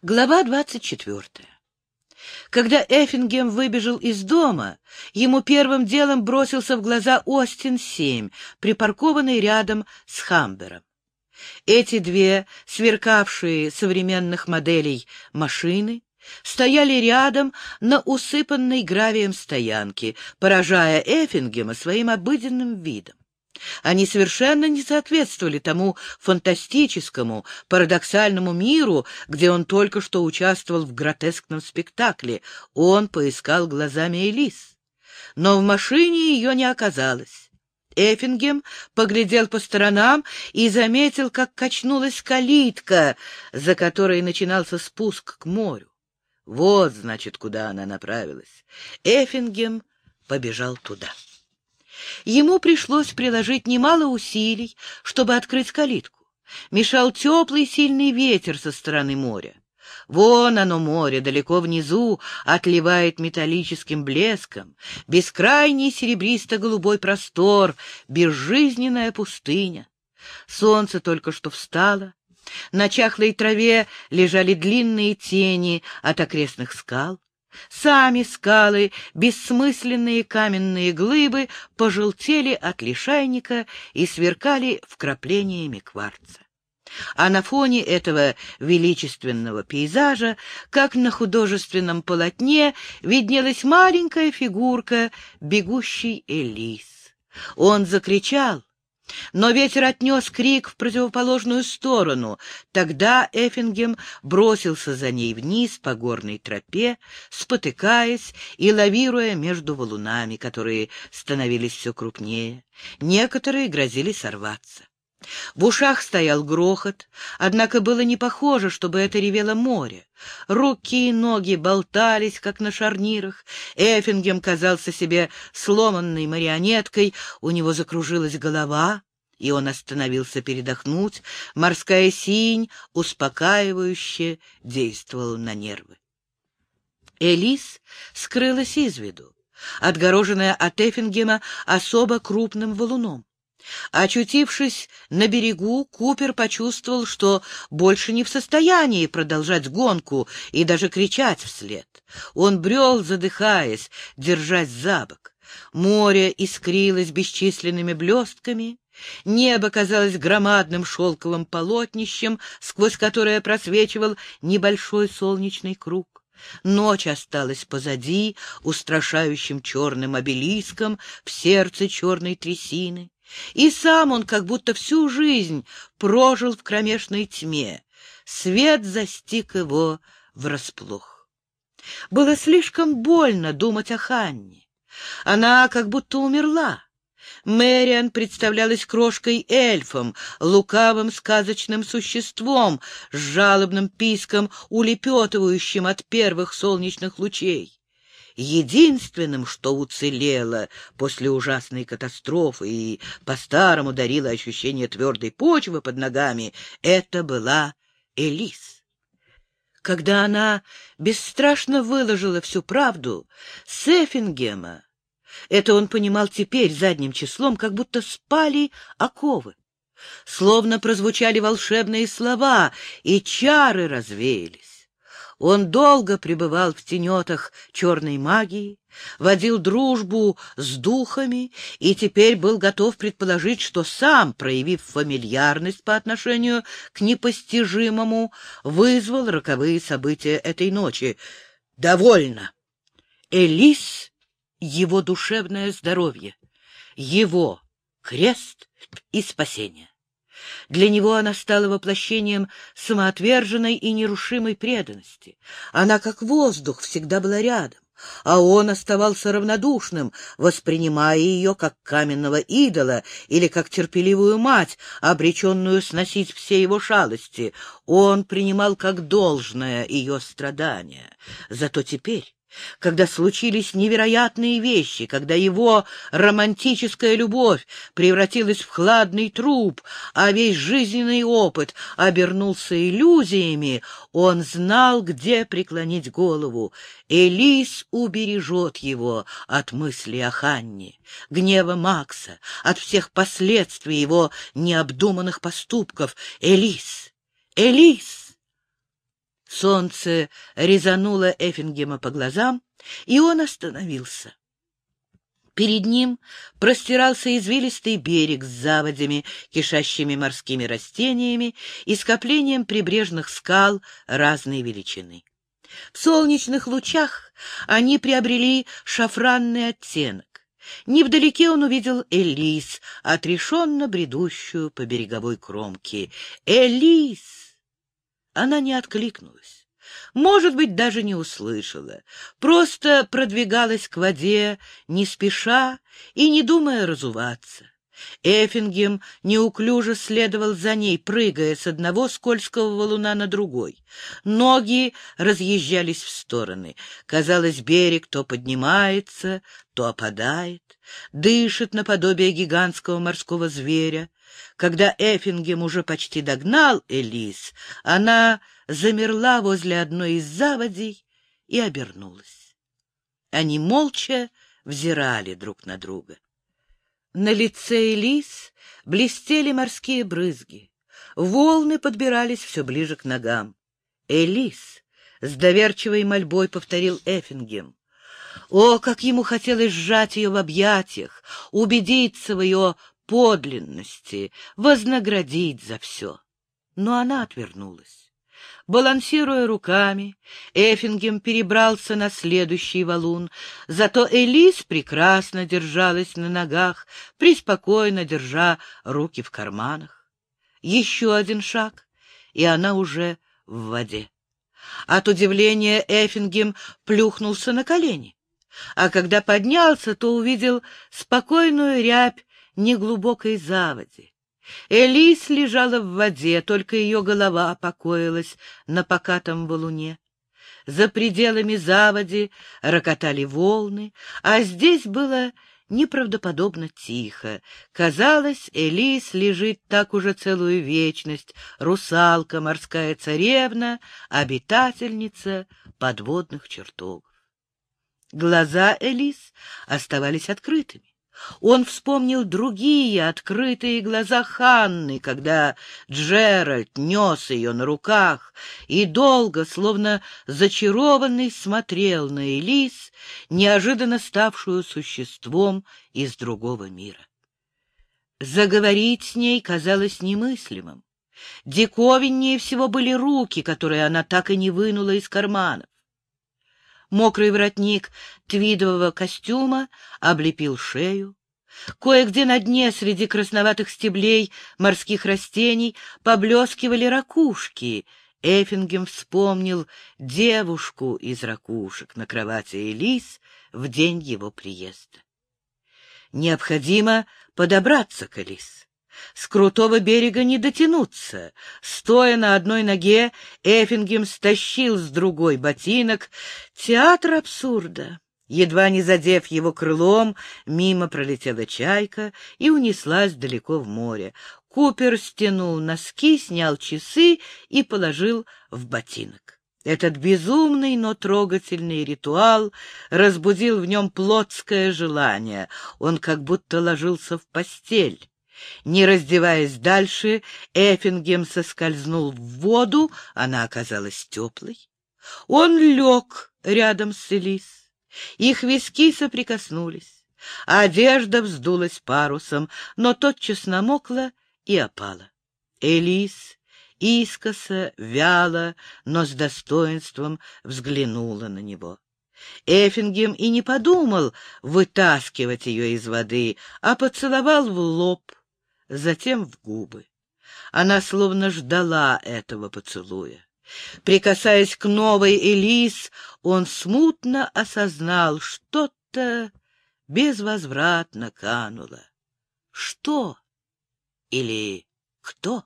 Глава двадцать четвертая. Когда Эффингем выбежал из дома, ему первым делом бросился в глаза Остин-7, припаркованный рядом с Хамбером. Эти две сверкавшие современных моделей машины стояли рядом на усыпанной гравием стоянке, поражая Эффингема своим обыденным видом. Они совершенно не соответствовали тому фантастическому, парадоксальному миру, где он только что участвовал в гротескном спектакле. Он поискал глазами Элис. Но в машине ее не оказалось. Эффингем поглядел по сторонам и заметил, как качнулась калитка, за которой начинался спуск к морю. Вот, значит, куда она направилась. Эффингем побежал туда. Ему пришлось приложить немало усилий, чтобы открыть калитку. Мешал теплый сильный ветер со стороны моря. Вон оно море, далеко внизу, отливает металлическим блеском. Бескрайний серебристо-голубой простор, безжизненная пустыня. Солнце только что встало. На чахлой траве лежали длинные тени от окрестных скал. Сами скалы, бессмысленные каменные глыбы, пожелтели от лишайника и сверкали вкраплениями кварца. А на фоне этого величественного пейзажа, как на художественном полотне, виднелась маленькая фигурка бегущей Элис. Он закричал, но ветер отнес крик в противоположную сторону. Тогда Эффингем бросился за ней вниз по горной тропе, спотыкаясь и лавируя между валунами, которые становились все крупнее. Некоторые грозили сорваться. В ушах стоял грохот, однако было не похоже, чтобы это ревело море. Руки и ноги болтались, как на шарнирах. Эффингем казался себе сломанной марионеткой, у него закружилась голова, и он остановился передохнуть. Морская синь успокаивающе действовала на нервы. Элис скрылась из виду, отгороженная от Эффингема особо крупным валуном. Очутившись на берегу, Купер почувствовал, что больше не в состоянии продолжать гонку и даже кричать вслед. Он брел, задыхаясь, держась за бок. Море искрилось бесчисленными блестками, небо казалось громадным шелковым полотнищем, сквозь которое просвечивал небольшой солнечный круг. Ночь осталась позади, устрашающим черным обелиском в сердце черной трясины. И сам он как будто всю жизнь прожил в кромешной тьме. Свет застиг его врасплох. Было слишком больно думать о Ханне. Она как будто умерла. Мэриан представлялась крошкой-эльфом, лукавым сказочным существом с жалобным писком, улепетывающим от первых солнечных лучей. Единственным, что уцелело после ужасной катастрофы и по-старому дарило ощущение твердой почвы под ногами, это была Элис. Когда она бесстрашно выложила всю правду, Сефингема, это он понимал теперь задним числом, как будто спали оковы. Словно прозвучали волшебные слова, и чары развеялись. Он долго пребывал в тенетах черной магии, водил дружбу с духами и теперь был готов предположить, что сам, проявив фамильярность по отношению к непостижимому, вызвал роковые события этой ночи. Довольно. Элис — его душевное здоровье, его крест и спасение. Для него она стала воплощением самоотверженной и нерушимой преданности. Она, как воздух, всегда была рядом, а он оставался равнодушным, воспринимая ее как каменного идола или как терпеливую мать, обреченную сносить все его шалости. Он принимал как должное ее страдания. Зато теперь когда случились невероятные вещи, когда его романтическая любовь превратилась в хладный труп, а весь жизненный опыт обернулся иллюзиями, он знал, где преклонить голову. Элис убережет его от мысли о Ханне, гнева Макса, от всех последствий его необдуманных поступков. Элис! Элис! Солнце резануло Эффингема по глазам, и он остановился. Перед ним простирался извилистый берег с заводями, кишащими морскими растениями и скоплением прибрежных скал разной величины. В солнечных лучах они приобрели шафранный оттенок. Невдалеке он увидел Элис, отрешенно бредущую по береговой кромке. «Элис!» Она не откликнулась может быть, даже не услышала, просто продвигалась к воде, не спеша и не думая разуваться. Эффингем неуклюже следовал за ней, прыгая с одного скользкого валуна на другой. Ноги разъезжались в стороны. Казалось, берег то поднимается, то опадает, дышит наподобие гигантского морского зверя. Когда Эффингем уже почти догнал Элис, она замерла возле одной из заводей и обернулась. Они молча взирали друг на друга. На лице Элис блестели морские брызги. Волны подбирались все ближе к ногам. «Элис!» — с доверчивой мольбой повторил Эффингем. О, как ему хотелось сжать ее в объятиях, убедиться в ее подлинности, вознаградить за все. Но она отвернулась. Балансируя руками, Эффингем перебрался на следующий валун, зато Элис прекрасно держалась на ногах, преспокойно держа руки в карманах. Еще один шаг, и она уже в воде. От удивления Эффингем плюхнулся на колени, а когда поднялся, то увидел спокойную рябь неглубокой заводи. Элис лежала в воде, только ее голова покоилась на покатом валуне. За пределами заводи рокотали волны, а здесь было неправдоподобно тихо. Казалось, Элис лежит так уже целую вечность, русалка, морская царевна, обитательница подводных чертогов. Глаза Элис оставались открытыми. Он вспомнил другие открытые глаза Ханны, когда Джеральд нес ее на руках и долго, словно зачарованный, смотрел на Элис, неожиданно ставшую существом из другого мира. Заговорить с ней казалось немыслимым. Диковиннее всего были руки, которые она так и не вынула из карманов. Мокрый воротник твидового костюма облепил шею. Кое-где на дне среди красноватых стеблей морских растений поблескивали ракушки. Эффингем вспомнил девушку из ракушек на кровати Элис в день его приезда. Необходимо подобраться к Элис. С крутого берега не дотянуться. Стоя на одной ноге, Эффингем стащил с другой ботинок. Театр абсурда. Едва не задев его крылом, мимо пролетела чайка и унеслась далеко в море. Купер стянул носки, снял часы и положил в ботинок. Этот безумный, но трогательный ритуал разбудил в нем плотское желание. Он как будто ложился в постель. Не раздеваясь дальше, Эффингем соскользнул в воду, она оказалась теплой. Он лег рядом с Элис. Их виски соприкоснулись. Одежда вздулась парусом, но тотчас намокла и опала. Элис искоса, вяло, но с достоинством взглянула на него. Эффингем и не подумал вытаскивать ее из воды, а поцеловал в лоб, затем в губы. Она словно ждала этого поцелуя. Прикасаясь к новой Элис, он смутно осознал, что-то безвозвратно кануло. Что или кто?